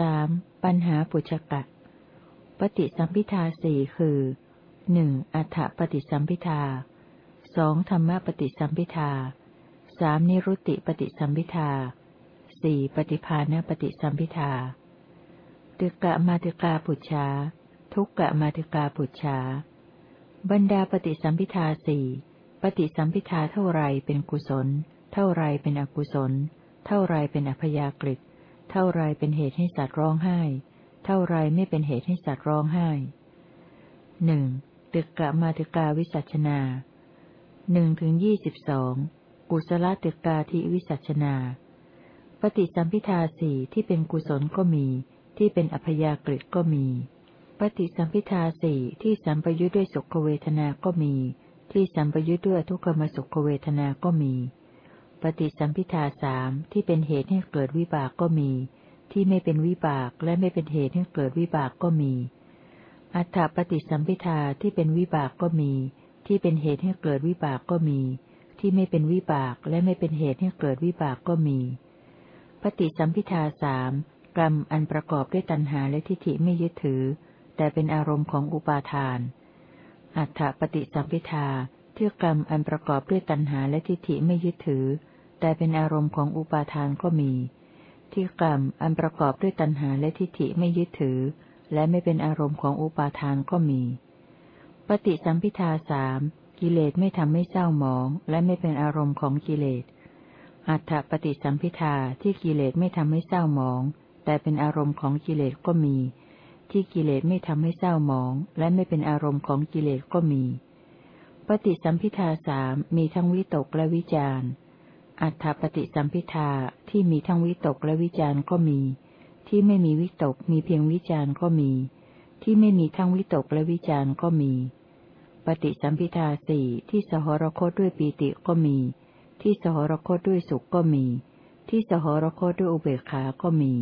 สามปัญหาปุจกะ ปฏิสัมพิทาสี่คือหนึ่งอัฏฐปฏิสัมพิทาสองธรรมปฏิสัมพิทาสามนิรุตติปฏิสัมพิทาสี่ปฏิภาณปฏิสัมพิทาตึกะมาตึกาปุจฉาทุกกะมาตึกาปุจฉาบรรดาปฏิสัมพิทาสี่ปฏิสัมพิทาเท่าไรเป็นกุศล เท่าไรเป็นอกุศล เท่าไรเป็นอัพยากฤิ เท่าไรเป็นเหตุให้สัตว์ร้องไห้ เท่าไรไม่เป็นเหตุให้สัตว์ร้องไห้หนึ่งตึกกะมาตึกาวิสัชนาหนึ่งถึงยี่สิบสองกุศลตึกกาทิวิสัชนา ปฏิสัมพิทาสี่ที่เป็นกุศลก็มี ที่เป็นอัพยากฤิก็มี ปฏิสัมพิทาสี่ที่สัมปยุทธ์ด้วยสุขเวทนา ก็มี ที่สัมปยุทธ์ด้วยทุกขมสุขเวทนา ก็มี ปฏิสัมพิทาสามที่เป็นเหตุให้เกิดวิบากก็มี ที่ไม่เป็นวิบากและไม่เป็นเหตุให้เกิดวิบากก็มี อัฏฐปฏิสัมพิทาที่เป็นวิบากก็มี ที่เป็นเหตุให้เกิดวิบากก็มี ที่ไม่เป็นวิบากและไม่เป็นเหตุให้เกิดวิบากก็มี ปฏิสัมพิทาสามกรรมอันประกอบด้วยตัณหาและทิฏฐิไม่ยึดถือ แต่เป็นอารมณ์ของอุปาทาน อัฏฐปฏิสัมพิทาที่กรรมอันประกอบด้วยตัณหาและทิฏฐิไม่ยึดถือ แต่เป็นอารมณ์ของอุปาทานก็มี ที่กรรมอันประกอบด้วยตัณหาและทิฏฐิไม่ยึดถือ และไม่เป็นอารมณ์ของอุปาทานก็มี ปฏิสัมพิทาสามกิเลสไม่ทำให้เศร้าหมอง และไม่เป็นอารมณ์ของกิเลส อัฏฐปฏิสัมพิทาที่กิเลสไม่ทำให้เศร้าหมอง แต่เป็นอารมณ์ของกิเลสก็มี ที่กิเลสไม่ทำให้เศร้าหมอง และไม่เป็นอารมณ์ของกิเลสก็มี ปฏิสัมพิทาสามมีทั้งวิตกและวิจาร อัฏฐปฏิสัมพิทาที่มีทั้งวิตกและวิจารก็มี ที่ไม่มีวิตกมีเพียงวิจารก็มี ที่ไม่มีทั้งวิตกและวิจารก็มี ปฏิสัมพิทาสี่ที่สหรคตด้วยปีติก็มี ที่สหรคตด้วยสุขก็มี ที่สหรคตด้วยอุเบกขาก็มี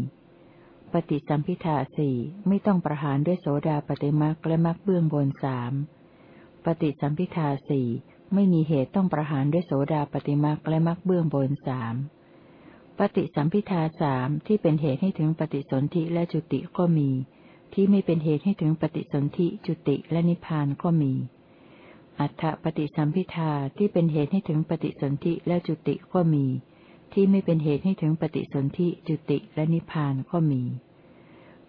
ปฏิสัมพิทาสี่ไม่ต้องประหารด้วยโสดาปฏิมักและมักเบื้องบนสามปฏิสัมพิทาสี่ ไม่มีเหตุต้องประหารด้วยโสดาปฏิมักและมักเบื้องบนสามปฏิสัมพิทาสามที่เป็นเหตุให้ถึงปฏิสนธิและจุติก็มี ที่ไม่เป็นเหตุให้ถึงปฏิสนธิจุติและนิพพานก็มี อัฏฐปฏิสัมพิทาที่เป็นเหตุให้ถึงปฏิสนธิและจุติก็มี ที่ไม่เป็นเหตุให้ถึงปฏิสนธิจุติและนิพพานก็มี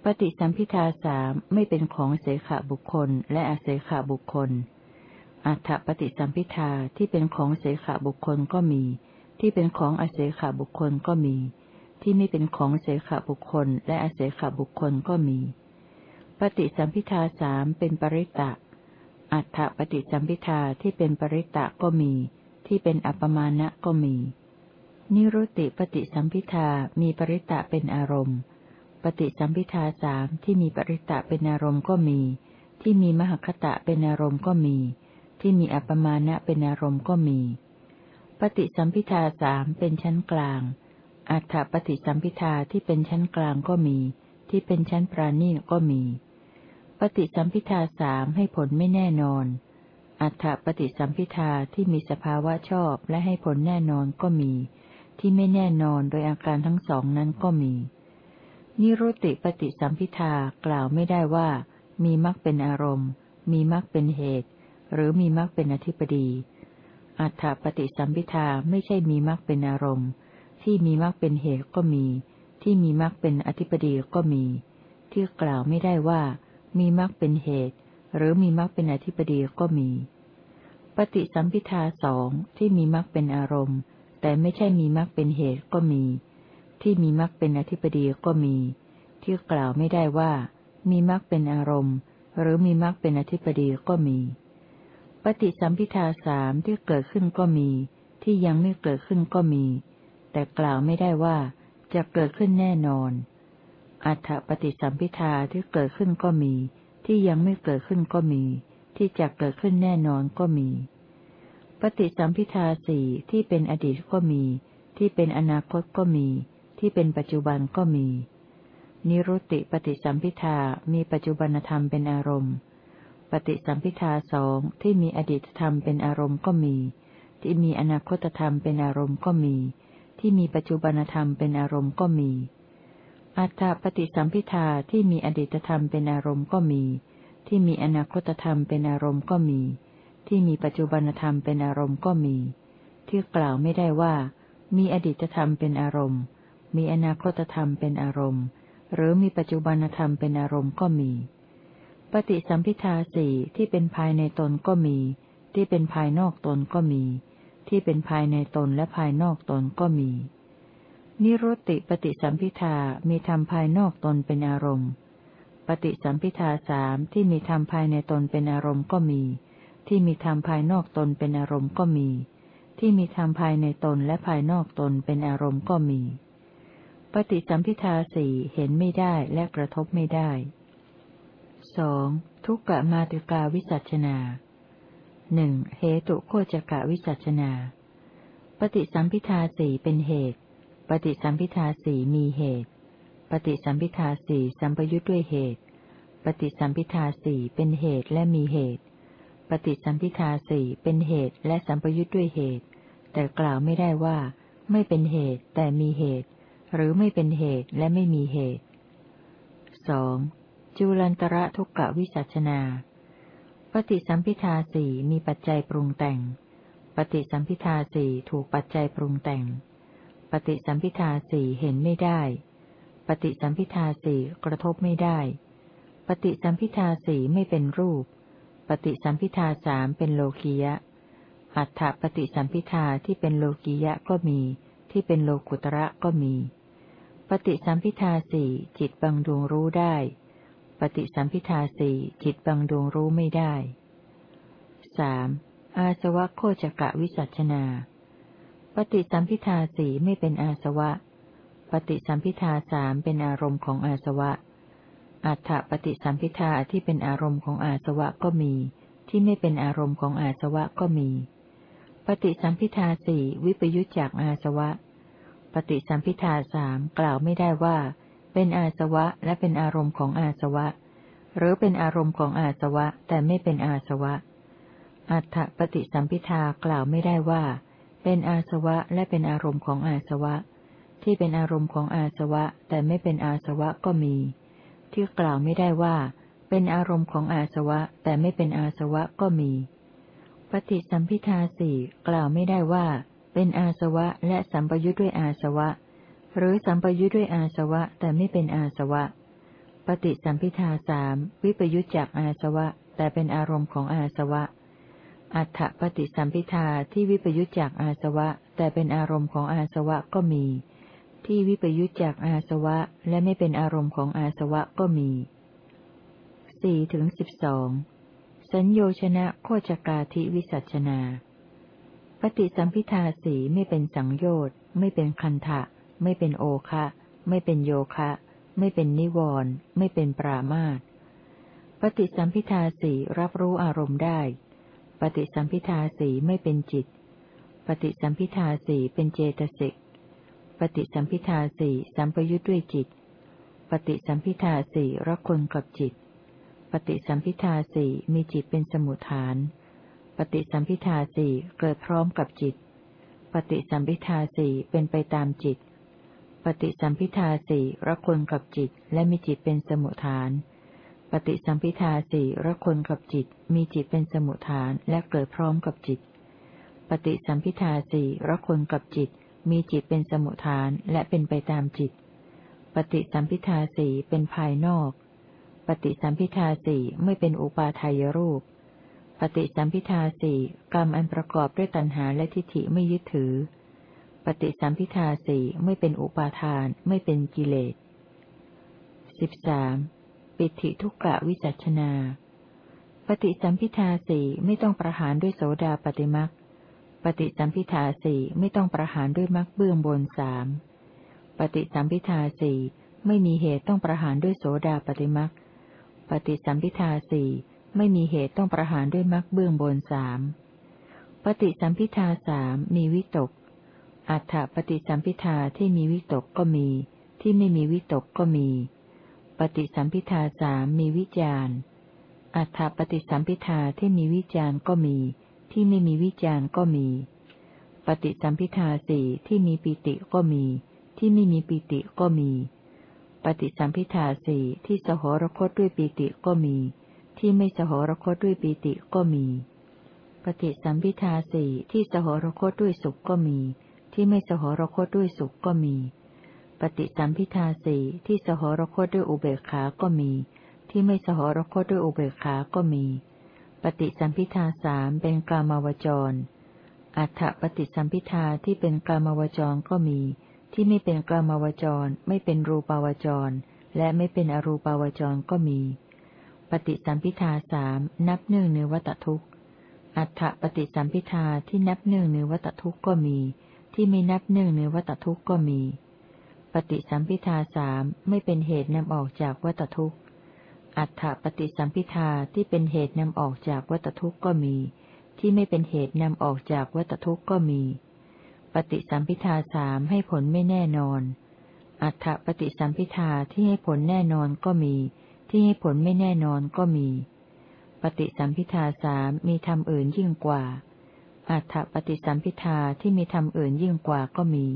ปฏิสัมพิทาสามไม่เป็นของเสขบุคคลและอาเสขบุคคล อัฏฐปฏิสัมพิทาที่เป็นของเสขบุคคลก็มี ที่เป็นของอาเสขบุคคลก็มี ที่ไม่เป็นของเสขบุคคล และอาเสขบุคคลก็มี ปฏิสัมพิทาสามเป็นปริตตะอัฏฐปฏิสัมพิทาที่เป็นปริตะก็มี ที่เป็นอัปมาณะก็มี นิรุติปฏิสัมพิทามีปริตะเป็นอารมณ์ ปฏิสัมพิทาสามที่มีปริตะเป็นอารมณ์ก็มี ที่มีมหคตะเป็นอารมณ์ก็มี ที่มีอัปมาณะเป็นอารมณ์ก็มี ปฏิสัมพิทาสามเป็นชั้นกลาง อัฏฐปฏิสัมพิทาที่เป็นชั้นกลางก็มี ที่เป็นชั้นปราณีก็มี ปฏิสัมพิทาสามให้ผลไม่แน่นอน อัฏฐปฏิสัมพิทาที่มีสภาวะชอบและให้ผลแน่นอนก็มี ที่ไม่แน่นอนโดยอาการทั้งสองนั้นก็มี นิรุติปฏิสัมพิทากล่าวไม่ได้ว่า มีมรรคเป็นอารมณ์ มีมรรคเป็นเหตุ หรือมีมรรคเป็นอธิปดี อัฏฐปฏิสัมพิทาไม่ใช่มีมรรคเป็นอารมณ์ ที่มีมรรคเป็นเหตุก็มี ที่มีมรรคเป็นอธิปดีก็มี ที่กล่าวไม่ได้ว่า มีมรรคเป็นเหตุ หรือมีมรรคเป็นอธิปดีก็มี ปฏิสัมพิทาสองที่มีมรรคเป็นอารมณ์ แต่ไม่ใช่มีมรรคเป็นเหตุก็มี ที่มีมรรคเป็นอธิปดีก็มี ที่กล่าวไม่ได้ว่า มีมรรคเป็นอารมณ์ หรือมีมรรคเป็นอธิปดีก็มี ปฏิสัมพิทาสามที่เกิดขึ้นก็มี ที่ยังไม่เกิดขึ้นก็มี แต่กล่าวไม่ได้ว่าจะเกิดขึ้นแน่นอน อัฏฐปฏิสัมพิทาที่เกิดขึ้นก็มี ที่ยังไม่เกิดขึ้นก็มี ที่จะเกิดขึ้นแน่นอนก็มี ปฏิสัมพิทาสี่ที่เป็นอดีตก็มี ที่เป็นอนาคตก็มี ที่เป็นปัจจุบันก็มี นิรุตติปฏิสัมพิทามีปัจจุบันธรรมเป็นอารมณ์ ปฏิสัมพิทาสองที่มีอดีตธรรมเป็นอารมณ์ก็มี ที่มีอนาคตธรรมเป็นอารมณ์ก็มี ที่มีปัจจุบันธรรมเป็นอารมณ์ก็มี อัตถปฏิสัมพิทาที่มีอดีตธรรมเป็นอารมณ์ก็มี ที่มีอนาคตธรรมเป็นอารมณ์ก็มี ที่มีปัจจุบันธรรมเป็นอารมณ์ก็มี ที่กล่าวไม่ได้ว่า มีอดีตธรรมเป็นอารมณ์ มีอนาคตธรรมเป็นอารมณ์ หรือมีปัจจุบันธรรมเป็นอารมณ์ก็มี ปฏิสัมพิทาสี่ที่เป็นภายในตนก็มี ที่เป็นภายนอกตนก็มี ที่เป็นภายในตนและภายนอกตนก็มี นิรุตติปฏิสัมพิทามีธรรมภายนอกตนเป็นอารมณ์ ปฏิสัมพิทาสามที่มีธรรมภายในตนเป็นอารมณ์ก็มี ที่มีธรรมภายนอกตนเป็นอารมณ์ก็มี ที่มีธรรมภายในตนและภายนอกตนเป็นอารมณ์ก็มี ปฏิสัมพิทาสี่เห็นไม่ได้และกระทบไม่ได้ สองทุกกะมาติกาวิสัชนาหนึ่งเหตุโคจกะวิสัชนา ปฏิสัมพิทาสี่เป็นเหตุ ปฏิสัมพิทาสี่มีเหตุ ปฏิสัมพิทาสี่สัมปยุทธ์ด้วยเหตุ ปฏิสัมพิทาสี่เป็นเหตุและมีเหตุ ปฏิสัมพิทาสี่เป็นเหตุและสัมปยุทธ์ด้วยเหตุ แต่กล่าวไม่ได้ว่า ไม่เป็นเหตุแต่มีเหตุ หรือไม่เป็นเหตุและไม่มีเหตุสอง จุลันตระทุกกะวิสัชนา ปฏิสัมพิทาสี่มีปัจจัยปรุงแต่ง ปฏิสัมพิทาสี่ถูกปัจจัยปรุงแต่ง ปฏิสัมพิทาสี่เห็นไม่ได้ ปฏิสัมพิทาสี่กระทบไม่ได้ ปฏิสัมพิทาสี่ไม่เป็นรูป ปฏิสัมพิทาสามเป็นโลกียะ อัฏฐปฏิสัมพิทาที่เป็นโลกียะก็มี ที่เป็นโลกุตระก็มีปฏิสัมพิทาสี่จิตบังดวงรู้ได้ ปฏิสัมพิทาสี่จิตบังดวงรู้ไม่ได้สามอาสวะโคจกะวิสัชนา ปฏิสัมพิทาสี่ไม่เป็นอาสวะ ปฏิสัมพิทาสามเป็นอารมณ์ของอาสวะ อัฏฐปฏิสัมพิทาที่เป็นอารมณ์ของอาสวะก็มี ที่ไม่เป็นอารมณ์ของอาสวะก็มี ปฏิสัมพิทาสี่วิปยุจจากอาสวะ ปฏิสัมพิทาสามกล่าวไม่ได้ว่า เป็นอาสวะและเป็นอารมณ์ของอาสวะ หรือเป็นอารมณ์ของอาสวะแต่ไม่เป็นอาสวะ อัฏฐปฏิสัมพิทากล่าวไม่ได้ว่า เป็นอาสวะและเป็นอารมณ์ของอาสวะ ที่เป็นอารมณ์ของอาสวะแต่ไม่เป็นอาสวะก็มี ที่กล่าวไม่ได้ว่า เป็นอารมณ์ของอาสวะแต่ไม่เป็นอาสวะก็มี ปฏิสัมพิทาสี่กล่าวไม่ได้ว่า เป็นอาสวะและสัมปยุทธ์ด้วยอาสวะ หรือสัมปยุทธ์ด้วยอาสวะแต่ไม่เป็นอาสวะ ปฏิสัมพิทาสามวิปยุทธจากอาสวะ แต่เป็นอารมณ์ของอาสวะ อัฏฐปฏิสัมพิทาที่วิปยุจจากอาสวะ แต่เป็นอารมณ์ของอาสวะก็มี ที่วิปยุจจากอาสวะและไม่เป็นอารมณ์ของอาสวะก็มีสี่ถึงสิบสองสัญโยชนะโคจกาธิวิสัชนา ปฏิสัมพิทาสีไม่เป็นสังโยชน์ไม่เป็นคันทะ ไม่เป็นโอคะ ไม่เป็นโยคะ ไม่เป็นนิวรณ์ไม่เป็นปรามาตปฏิสัมพิทาสีรับรู้อารมณ์ได้ ปฏิสัมพิทาสีไม่เป็นจิต ปฏิสัมพิทาสีเป็นเจตสิก ปฏิสัมพิทาสีสัมปยุทธ์ด้วยจิต ปฏิสัมพิทาสีรักคนกับจิต ปฏิสัมพิทาสีมีจิตเป็นสมุทฐาน ปฏิสัมพิทาสีเกิดพร้อมกับจิต ปฏิสัมพิทาสีเป็นไปตามจิต ปฏิสัมพิทาสีรักคนกับจิต และมีจิตเป็นสมุทฐาน ปฏิสัมพิทาสี่รักคนกับจิต มีจิตเป็นสมุทฐานและเกิดพร้อมกับจิต ปฏิสัมพิทาสี่รักคนกับจิต มีจิตเป็นสมุทฐานและเป็นไปตามจิต ปฏิสัมพิทาสี่เป็นภายนอก ปฏิสัมพิทาสี่ไม่เป็นอุปาทายรูป ปฏิสัมพิทาสี่กรรมอันประกอบด้วยตัณหาและทิฏฐิไม่ยึดถือ ฏิสัมพิทาสี่ไม่เป็นอุปาทาน ไม่เป็นกิเลสสิบสามปิติทุกกะวิจัชนา ปฏิสัมพิทาสี่ไม่ต้องประหารด้วยโสดาปฏิมักปฏิสัมพิทาสี่ไม่ต้องประหารด้วยมักเบื้องบนสามปฏิสัมพิทาสี่ไม่มีเหตุต้องประหารด้วยโสดาปฏิมักปฏิสัมพิทาสี่ไม่มีเหตุต้องประหารด้วยมักเบื้องบนสามปฏิสัมพิทาสามมีวิตก อัฏฐปฏิสัมพิทาที่มีวิตกก็มี ที่ไม่มีวิตกก็มี ปฏิสัมพิทาสามมีวิจารอัฏฐปฏิสัมพิทาที่มีวิจารก็มี ที่ไม่มีวิจารก็มี ปฏิสัมพิทาสี่ที่มีปิติก็มี ที่ไม่มีปิติก็มี ปฏิสัมพิทาสี่ที่สหรคตด้วยปีติก็มี ที่ไม่สหรคตด้วยปีติก็มี ปฏิสัมพิทาสี่ที่สหรคตด้วยสุขก็มี ที่ไม่สหรคตด้วยสุขก็มี ปฏิสัมพิทาสี่ที่สหรคตด้วยอุเบกขา ก็มี ที่ไม่สหรคตด้วยอุเบกขา ก็มี ปฏิสัมพิทาสามเป็นกามาวจร อัฏฐปฏิสัมพิทาที่เป็นกามาวจรก็มี ที่ไม่เป็นกลามาวจร ไม่เป็นรูปาวจร และไม่เป็นอรูปาวจรก็มี ปฏิสัมพิทาสามนับหนึ่งเนื้อวัตทุกข์อัฏฐปฏิสัมพิทาที่นับหนึ่งเนื้อวัตทุกข์ก็มี ที่ไม่นับหนึ่งเนื้อวัตทุกข์ก็มี ปฏิสัมพิทาสามไม่เป็นเหตุนำออกจากวัตทุกข์ อัฏฐปฏิสัมพิทาที่เป็นเหตุนำออกจากวัตทุกข์ก็มี ที่ไม่เป็นเหตุนำออกจากวัตทุกข์ก็มี ปฏิสัมพิทาสามให้ผลไม่แน่นอน อัฏฐปฏิสัมพิทาที่ให้ผลแน่นอนก็มี ที่ให้ผลไม่แน่นอนก็มี ปฏิสัมพิทาสามมีธรรมอื่นยิ่งกว่า อัฏฐปฏิสัมพิทาที่มีธรรมอื่นยิ่งกว่าก็มี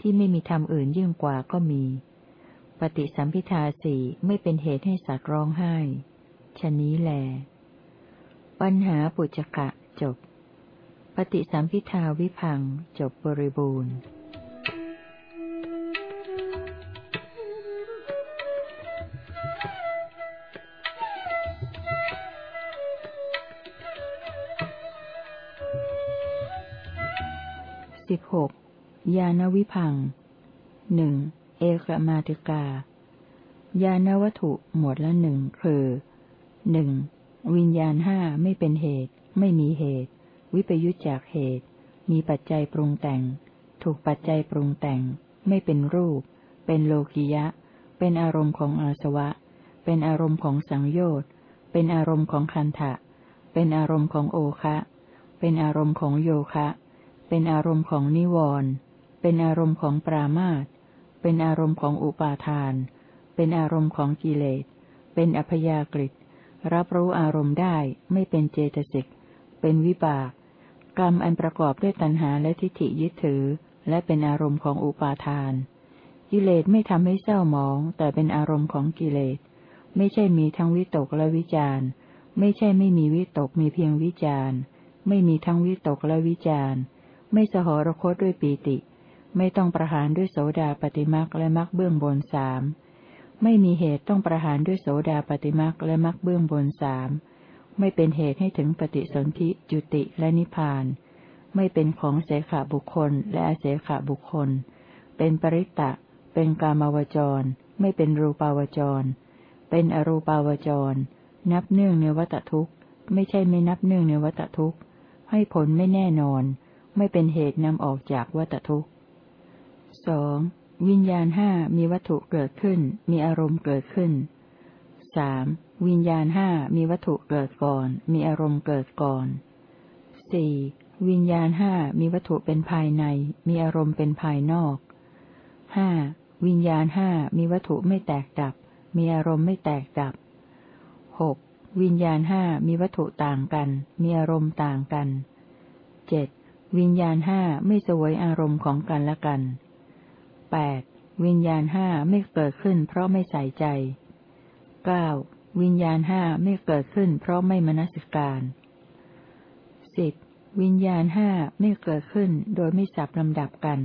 ที่ไม่มีธรรมอื่นยิ่งกว่าก็มี ปฏิสัมพิทาสี่ไม่เป็นเหตุให้สัตว์ร้องไห้ ชนี้แล ปัญหาปุจกะจบ ปฏิสัมพิทาวิพังจบบริบูรณ์ ยานวิพังหนึ่งเอกมาติกายานวัตถุหมวดละหนึ่งคือหนึ่งวิญญาณห้าไม่เป็นเหตุ ไม่มีเหตุ วิปยุจจากเหตุ มีปัจจัยปรุงแต่ง ถูกปัจจัยปรุงแต่ง ไม่เป็นรูป เป็นโลกิยะ เป็นอารมณ์ของอาสวะ เป็นอารมณ์ของสังโยชน์ เป็นอารมณ์ของคันทะเป็นอารมณ์ของโอคะ เป็นอารมณ์ของโยคะ เป็นอารมณ์ของนิวรณ์ เป็นอารมณ์ของปรามาตเป็นอารมณ์ของอุปาทาน เป็นอารมณ์ของกิเลส เป็นอัพยากฤิรับรู้อารมณ์ได้ไม่เป็นเจตสิก เป็นวิบาก กรรมอันประกอบด้วยตัณหาและทิฏฐิยึดถือ และเป็นอารมณ์ของอุปาทาน กิเลสไม่ทำให้เศร้าหมอง แต่เป็นอารมณ์ของกิเลส ไม่ใช่มีทั้งวิตกและวิจารไม่ใช่ไม่มีวิตกมีเพียงวิจารไม่มีทั้งวิตกและวิจารไม่สหรคตด้วยปีติ ไม่ต้องประหารด้วยโสดาปฏิมักและมักเบื้องบนสามไม่มีเหตุต้องประหารด้วยโสดาปฏิมักและมักเบื้องบนสามไม่เป็นเหตุให้ถึงปฏิสนธิจุติและนิพพาน ไม่เป็นของเสขบุคคลและอาเสขบุคคล เป็นปริตตะ เป็นกามาวจร ไม่เป็นรูปาวจร เป็นอรูปาวจร นับเนื่องในวัตทุกข์ไม่ใช่ไม่นับเนื่องในวัตทุกข์ ให้ผลไม่แน่นอน ไม่เป็นเหตุนำออกจากวัตทุกข์ สองวิญญาณห้ามีวัตถุเกิดขึ้น มีอารมณ์เกิดขึ้นสามวิญญาณห้ามีวัตถุเกิดก่อน มีอารมณ์เกิดก่อนสี่วิญญาณห้ามีวัตถุเป็นภายใน มีอารมณ์เป็นภายนอกห้าวิญญาณห้ามีวัตถุไม่แตกดับ มีอารมณ์ไม่แตกดับหกวิญญาณห้ามีวัตถุต่างกัน มีอารมณ์ต่างกันเจ็ดวิญญาณห้าไม่สวยอารมณ์ของกันและกัน แปดวิญญาณห้าไม่เกิดขึ้นเพราะไม่ใส่ใจเก้าวิญญาณห้าไม่เกิดขึ้นเพราะไม่มนสิการสิบวิญญาณห้าไม่เกิดขึ้นโดยไม่สับลำดับกัน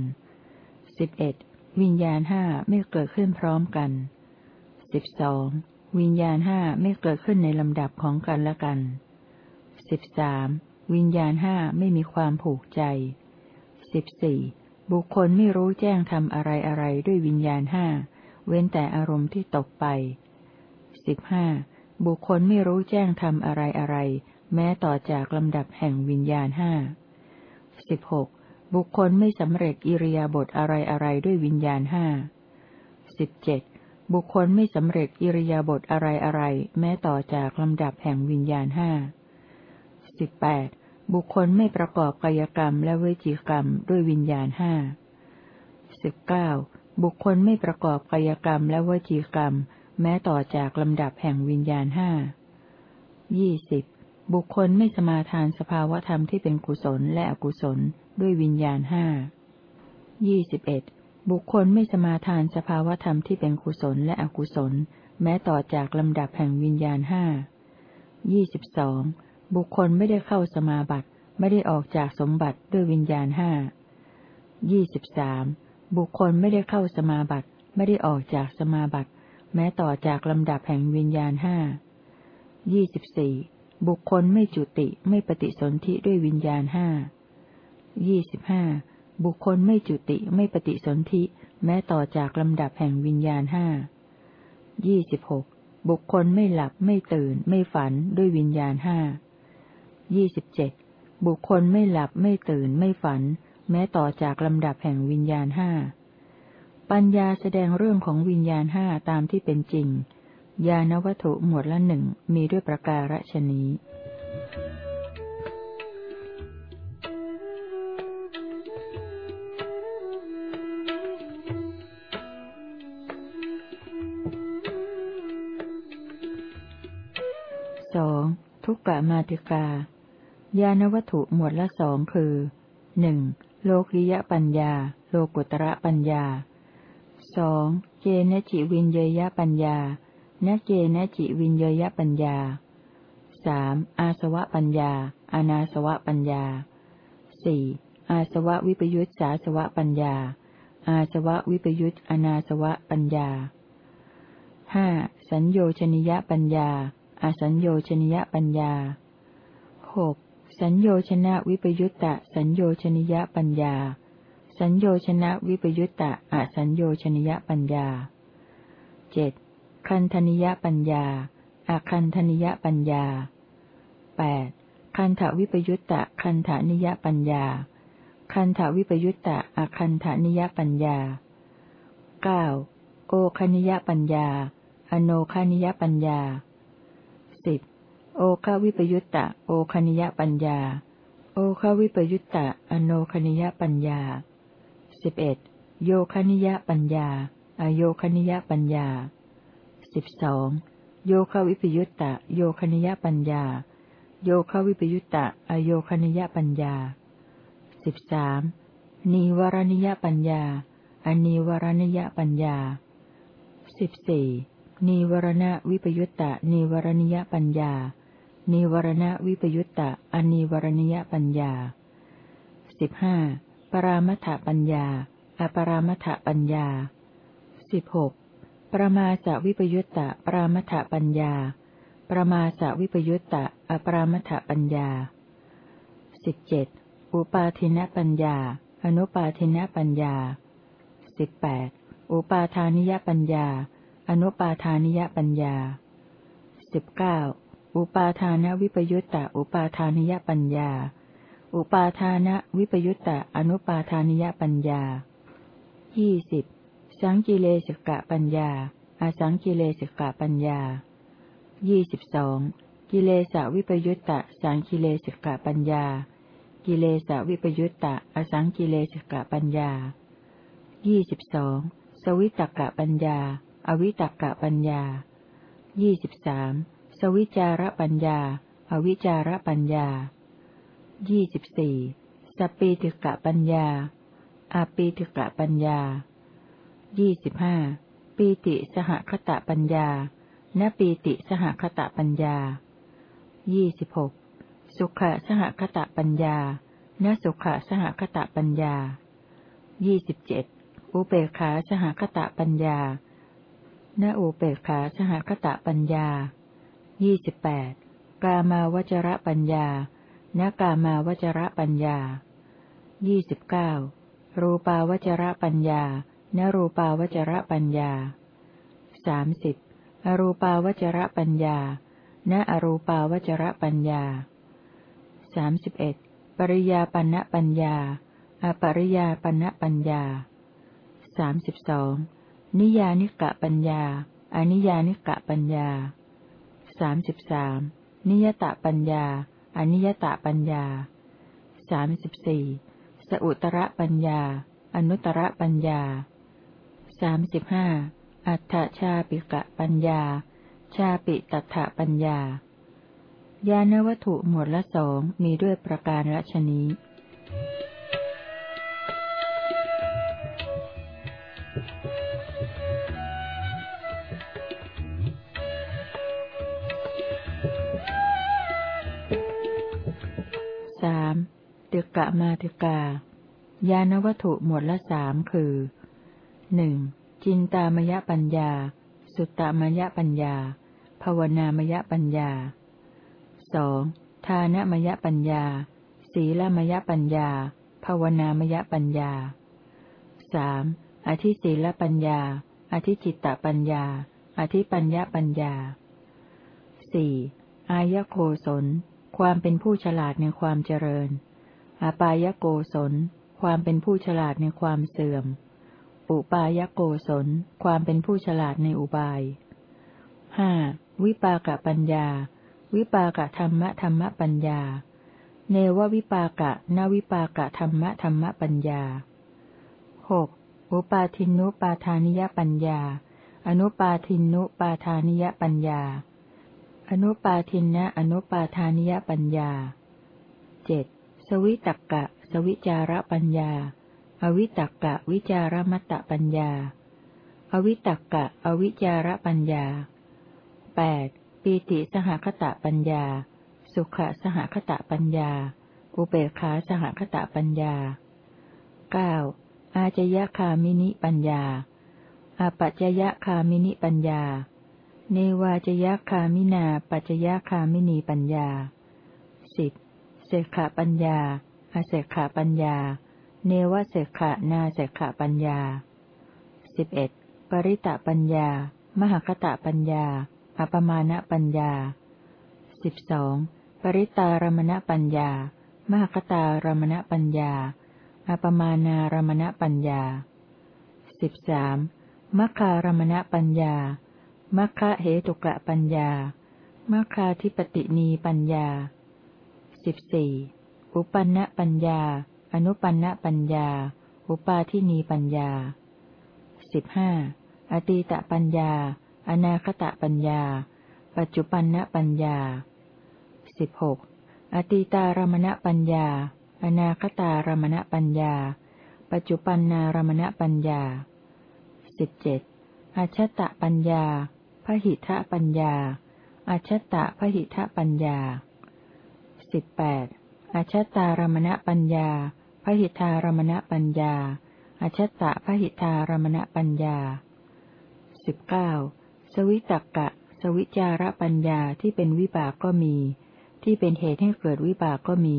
สิบเอ็ดวิญญาณห้าไม่เกิดขึ้นพร้อมกันสิบสองวิญญาณห้าไม่เกิดขึ้นในลำดับของกันและกันสิบสามวิญญาณห้าไม่มีความผูกใจสิบสี่ บุคคลไม่รู้แจ้งทำอะไรอะไรด้วยวิญญาณห้า เว้นแต่อารมณ์ที่ตกไปสิบห้าบุคคลไม่รู้แจ้งทำอะไรอะไร แม้ต่อจากลำดับแห่งวิญญาณห้าสิบหกบุคคลไม่สำเร็จอิริยาบถอะไรอะไรด้วยวิญญาณห้าสิบเจ็ดบุคคลไม่สำเร็จอิริยาบถอะไรอะไร แม้ต่อจากลำดับแห่งวิญญาณห้าสิบแปด บุคคลไม่ประกอบกายกรรมและเวจีกรรมด้วยวิญญาณห้าสิบเก้าบุคคลไม่ประกอบกายกรรมและวจีกรรม แม้ต่อจากลำดับแห่งวิญญาณห้ายี่สิบบุคคลไม่สมาทานสภาวธรรมที่เป็นกุศลและอกุศลด้วยวิญญาณห้ายี่สิบเอ็ดบุคคลไม่สมาทานสภาวธรรมที่เป็นกุศลและอกุศล แม้ต่อจากลำดับแห่งวิญญาณห้ายี่สิบสอง บุคคลไม่ได้เข้าสมาบัติ ไม่ได้ออกจากสมบัติด้วยวิญญาณห้ายี่สิบสามบุคคลไม่ได้เข้าสมาบัติ ไม่ได้ออกจากสมาบัติ แม้ต่อจากลำดับแห่งวิญญาณห้ายี่สิบสี่บุคคลไม่จุติไม่ปฏิสนธิด้วยวิญญาณห้ายี่สิบห้าบุคคลไม่จุติไม่ปฏิสนธิ แม้ต่อจากลำดับแห่งวิญญาณห้ายี่สิบหกบุคคลไม่หลับไม่ตื่นไม่ฝันด้วยวิญญาณห้า ยี่สิบเจ็ดบุคคลไม่หลับไม่ตื่นไม่ฝัน แม้ต่อจากลำดับแห่งวิญญาณห้าปัญญาแสดงเรื่องของวิญญาณห้าตามที่เป็นจริง ญาณวัตถุหมวดละหนึ่งมีด้วยประการฉนี้สองทุกกะมาติกา ญาณวัตถุหมวดละสองคือหนึ่งโลกิยะปัญญา โลกุตระปัญญาสองเจนจิวินเยยะปัญญานเจนจิวินเยยะปัญญาสามอาสวะปัญญา อนาสวะปัญญาสี่อาสวะวิปยุตสาสวะปัญญา อาสวะวิปยุตอนาสวะปัญญาห้าสัญโยชนิยปัญญาอาสัญโยชนิยปัญญาหก สัญโยชนะวิปยุตตะสัญโยชนิยปัญญา สัญโยชนะวิปยุตตะอสัญโยชนิยปัญญาเจ็ดคันธนิยปัญญาอาคันธนิยปัญญาแปดคันถวิปยุตตะคันธนิยปัญญา คันถวิปยุตตะอาคันธนิยปัญญาเก้าโอคณิยปัญญา อโนคณิยปัญญาสิบ โอคาวิปยุตตะ โอคณิยปัญญา โอคาวิปยุตตะ อโนคณิยปัญญาสิบเอ็ดโยคณิยปัญญา อโยคณิยปัญญาสิบสองโยควิปยุตตะ โยคณิยปัญญา โยควิปยุตตะ อโยคณิยปัญญาสิบสามนีวรณิยปัญญา อนีวรณิยปัญญาสิบสี่นีวรณวิปยุตตะนีวรณิยปัญญา นีวรณวิปยุตตะอนีวรณิยปัญญาสิบห้าปรามัถปัญญา อปรามัถปัญญาสิบหกประมาสวิปยุตตะปรามัถปัญญา ประมาสวิปยุตตะอปรามัถปัญญาสิบเจ็ดอุปาทินปัญญา อนุปาทินปัญญาสิบแปดอุปาทานิยปัญญา อนุปาทานิยปัญญาสิบเก้า อุปาทานวิปยุตตะอุปาทานิยปัญญา อุปาทานวิปยุตตะอนุปาทานิยปัญญายี่สิบสังกิเลสกะปัญญา อาสังกิเลสกะปัญญายี่สิบสองกิเลสวิปยุตตะสังกิเลสกะปัญญา กิเลสวิปยุตตะอสังกิเลสกะปัญญายี่สิบสองสวิตกะปัญญา อวิตกะปัญญายี่สิบสาม สวิจารปัญญา อวิจารปัญญายี่สิบสี่สปีติกะปัญญาอาปีติกะปัญญายี่สิบห้าปีติสหคตะปัญญาณปีติสหคตะปัญญายี่สิบหกสุขะสหคตะปัญญาณสุขะสหคตะปัญญายี่สิบเจ็ดอุเบกขาสหคตะปัญญาณอุเปกขาสหคตะปัญญา ยี่สิบแปดกามาวจระปัญญาณกามาวจระปัญญายี่สิบเก้ารูปาวจระปัญญาณรูปาวจระปัญญาสามสิบอรูปาวจระปัญญาณอรูปาวจระปัญญาสามสิบเอ็ดปริยาปัญปัญญา อปริยาปัญปัญญาสามสิบสองนิยานิกะปัญญา อนิยานิกะปัญญา สามสิบสามนิยตปัญญา อนิยตปัญญาสามสิบสี่สอุตระปัญญา อนุตระปัญญาสามสิบห้าอัฏฐชาปิกะปัญญา ชาปิตัถปัญญา ญาณวัตถุหมวดละสองมีด้วยประการละชนี้ มาติกายานวัตถุหมวดละสามคือหนึ่งจินตามยปัญญา สุตตามยปัญญา ภาวนามยปัญญาสองทานมยปัญญา ศีลมยปัญญา ภาวนามยปัญญาสามอธิศีลปัญญา อธิจิตตปัญญา อธิปัญญาปัญญาสี่อายโกศลความเป็นผู้ฉลาดในความเจริญ อปายโกศล ความเป็นผู้ฉลาดในความเสื่อม อุปายโกศล ความเป็นผู้ฉลาดในอุบายห้าวิปากะปัญญา วิปากะธรรมะธรรมปัญญา เนววิปากะนวิปากะธรรมะธรรมปัญญาหกอุปาทินุปาทานิยปัญญา อนุปาทินุปาทานิยปัญญา อนุปาทินะอนุปาทานิยปัญญาเจ็ด สวิตักกะ สวิจารปัญญา อวิตักกะวิจารมัตตปัญญา อวิตักกะ อวิจารปัญญาแปดปีติสหคตะปัญญา สุขสหคตะปัญญา อุเบกขาสหคตะปัญญาเก้าอาจยคามินิปัญญาอาปัจจยคามินิปัญญา เนวาจยคามินาปัจจยคามินีปัญญาสิบ เสกขาปัญญาอาเสกขาปัญญา เนวเสกขานาเสกขาปัญญาสิบเอ็ดปริตะปัญญา มหคตะปัญญา อปมาณปัญญาสิบสองปริตารมณปัญญา มหคตารมณปัญญา อปมานารมณปัญญาสิบสามมัคคารมณปัญญา มัคคะเหตุกะปัญญา มัคคาธิปตินีปัญญา สิบสี่อุปันณปัญญา อนุปันณปัญญา อุปาทินีปัญญาสิบห้าอตีตปัญญา อนาคตปัญญา ปัจจุปันณปัญญาสิบหกอตีตารมณปัญญา อนาคตารมณปัญญา ปัจจุปันนารมณปัญญาสิบเจ็ดอาชตะปัญญาพหิทะปัญญาอาชตะพหิทะปัญญา สิบแปดอาชตารมณปัญญาพหิทารมณปัญญาอาชตะพหิทารมณปัญญาสิบเก้าสวิตกะ สวิจารปัญญาที่เป็นวิบากก็มี ที่เป็นเหตุให้เกิดวิบากก็มี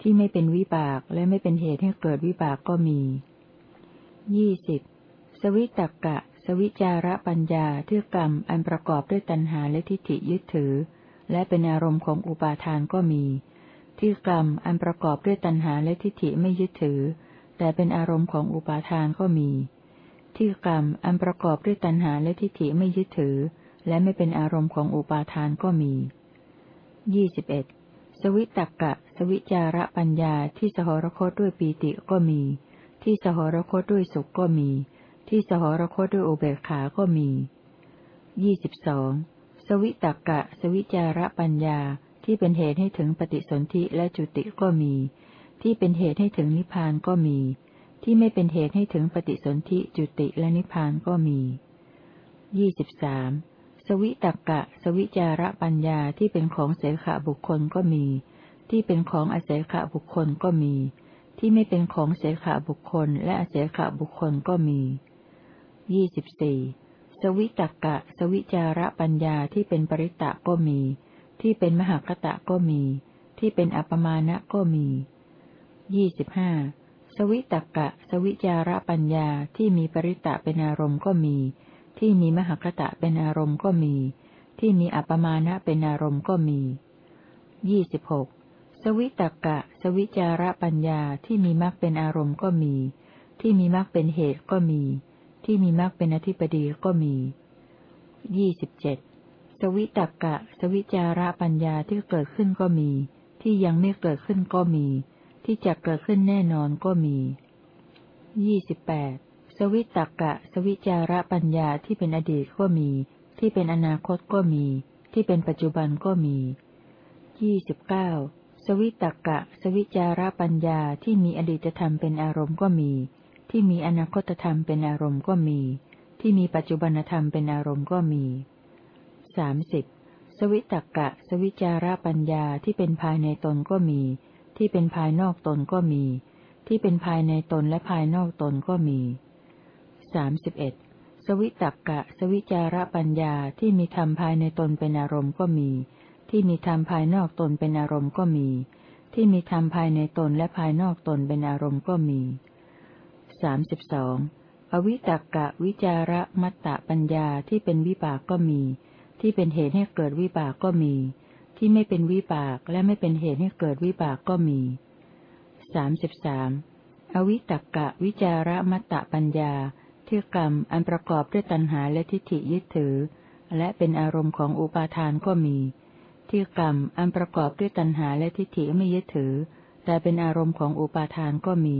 ที่ไม่เป็นวิบากและไม่เป็นเหตุให้เกิดวิบากก็มียี่สิบสวิตกะ สวิจาระปัญญาที่กรรมอันประกอบด้วยตัณหาและทิฏฐิยึดถือ และเป็นอารมณ์ของอุปาทานก็มี ที่กรรมอันประกอบด้วยตัณหาและทิฏฐิไม่ยึดถือ แต่เป็นอารมณ์ของอุปาทานก็มี ที่กรรมอันประกอบด้วยตัณหาและทิฏฐิไม่ยึดถือ และไม่เป็นอารมณ์ของอุปาทานก็มียี่สิบเอ็ดสวิตกะ สวิจาระปัญญาที่สหรคตด้วยปีติก็มี ที่สหรคตด้วยสุขก็มี ที่สหรคตด้วยอุเบกขาก็มียี่สิบสอง สวิตกะ สวิจาระปัญญาที่เป็นเหตุให้ถึงปฏิสนธิและจุติก็มี ที่เป็นเหตุให้ถึงนิพพานก็มี ที่ไม่เป็นเหตุให้ถึงปฏิสนธิจุติและนิพพานก็มียี่สิบสามสวิตกกะสวิจาระปัญญาที่เป็นของเสขบุคคลก็มี ที่เป็นของอเสขบุคคลก็มี ที่ไม่เป็นของเสขบุคคลและอเสขบุคคลก็มียี่สิบสี่ สวิตักกะ สวิจาระปัญญาที่เป็นปริตะก็มี ที่เป็นมหากตะก็มี ที่เป็นอัปมาณะก็มียี่สิบห้าสวิตักกะ สวิจาระปัญญาที่มีปริตะเป็นอารมณ์ก็มี ที่มีมหคตะเป็นอารมณ์ก็มี ที่มีอัปมาณะเป็นอารมณ์ก็มียี่สิบหกสวิตกะ สวิจาระปัญญาที่มีมรรคเป็นอารมณ์ก็มี ที่มีมรรคเป็นเหตุก็มี ที่มีมรรคเป็นอธิปดีก็มียี่สิบเจ็ดสวิตกะ สวิจาระปัญญาที่เกิดขึ้นก็มี ที่ยังไม่เกิดขึ้นก็มี ที่จะเกิดขึ้นแน่นอนก็มียี่สิบแปดสวิตตกะ สวิจาระปัญญาที่เป็นอดีตก็มี ที่เป็นอนาคตก็มี ที่เป็นปัจจุบันก็มียี่สิบเก้าสวิตกะ สวิจาระปัญญาที่มีอดีตธรรมเป็นอารมณ์ก็มี ที่มีอนาคตธรรมเป็นอารมณ์ก็มี ที่มีปัจจุบันธรรมเป็นอารมณ์ก็มีสามสิบสวิตกะ สวิจาระปัญญาที่เป็นภายในตนก็มี ที่เป็นภายนอกตนก็มี ที่เป็นภายในตนและภายนอกตนก็มีสามสิบเอ็ดสวิตักกะ สวิจาระปัญญาที่มีธรรมภายในตนเป็นอารมณ์ก็มี ที่มีธรรมภายนอกตนเป็นอารมณ์ก็มี ที่มีธรรมภายในตนและภายนอกตนเป็นอารมณ์ก็มี สามสิบสองอวิตักกะวิจาระมัตตปัญญาที่เป็นวิบากก็มี ที่เป็นเหตุให้เกิดวิบากก็มี ที่ไม่เป็นวิบากและไม่เป็นเหตุให้เกิดวิบากก็มีสามสิบสามอวิตักกะวิจาระมัตตปัญญาที่กรรมอันประกอบด้วยตัณหาและทิฏฐิยึดถือ และเป็นอารมณ์ของอุปาทานก็มี ที่กรรมอันประกอบด้วยตัณหาและทิฏฐิไม่ยึดถือ แต่เป็นอารมณ์ของอุปาทานก็มี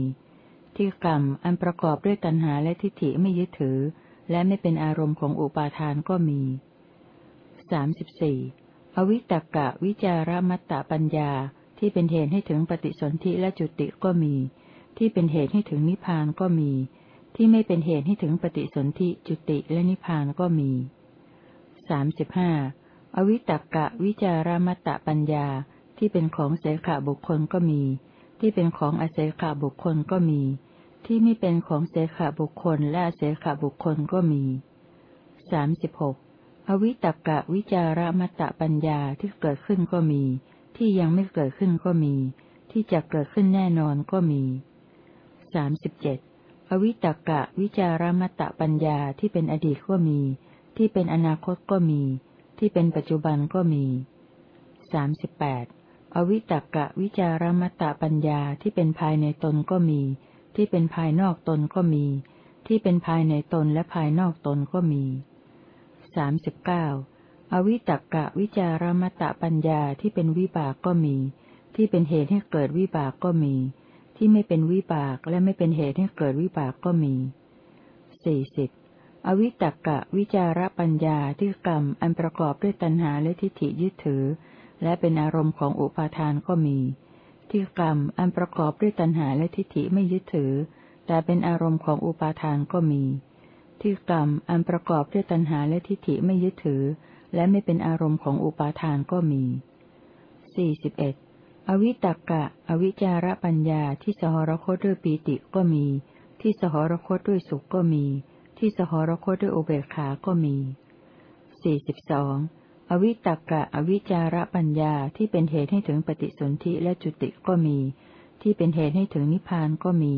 ที่กรรมอันประกอบด้วยตัณหาและทิฏฐิไม่ยึดถือ และไม่เป็นอารมณ์ของอุปาทานก็มีสามสิบสี่อวิตกะวิจารมัตตปัญญาที่เป็นเหตุให้ถึงปฏิสนธิและจุติก็มี ที่เป็นเหตุให้ถึงนิพพานก็มี ที่ไม่เป็นเหตุให้ถึงปฏิสนธิจุติและนิพพานก็มีสามสิบห้าอวิตกะวิจารมัตตปัญญาที่เป็นของเสขบุคคลก็มี ที่เป็นของอเสขบุคคลก็มี ที่ไม่เป็นของเสขบุคคลและอเสขบุคคลก็มีสามสิบหกอวิตกะวิจารมัตตปัญญาที่เกิดขึ้นก็มี ที่ยังไม่เกิดขึ้นก็มี ที่จะเกิดขึ้นแน่นอนก็มีสามสิบเจ็ดอวิตกะวิจารมัตตปัญญาที่เป็นอดีตก็มี ที่เป็นอนาคตก็มี ที่เป็นปัจจุบันก็มีสามสิบแปด อวิตกะวิจารมัตตปัญญาที่เป็นภายในตนก็มี ที่เป็นภายนอกตนก็มี ที่เป็นภายในตนและภายนอกตนก็มีสามสิบเก้าอวิตกกะวิจารมตะปัญญาที่เป็นวิบากก็มี ที่เป็นเหตุให้เกิดวิบากก็มี ที่ไม่เป็นวิบากและไม่เป็นเหตุให้เกิดวิบากก็มีสี่สิบอวิตกกะวิจารปัญญาที่กรรมอันประกอบด้วยตัณหาและทิฏฐิยึดถือ และเป็นอารมณ์ของอุปาทานก็มี ที่กรรมอันประกอบด้วยตัณหาและทิฏฐิไม่ยึดถือ แต่เป็นอารมณ์ของอุปาทานก็มี ที่กรรมอันประกอบด้วยตัณหาและทิฏฐิไม่ยึดถือ และไม่เป็นอารมณ์ของอุปาทานก็มีสี่สิบเอ็ดอวิตกะ อวิจาระปัญญาที่สหรคตด้วยปีติก็มี ที่สหรคตด้วยสุขก็มี ที่สหรคตด้วยอุเบกขาก็มีสี่สิบสอง อวิตกะอวิจาระปัญญาที่เป็นเหตุให้ถึงปฏิสนธิและจุติก็มี ที่เป็นเหตุให้ถึงนิพพานก็มี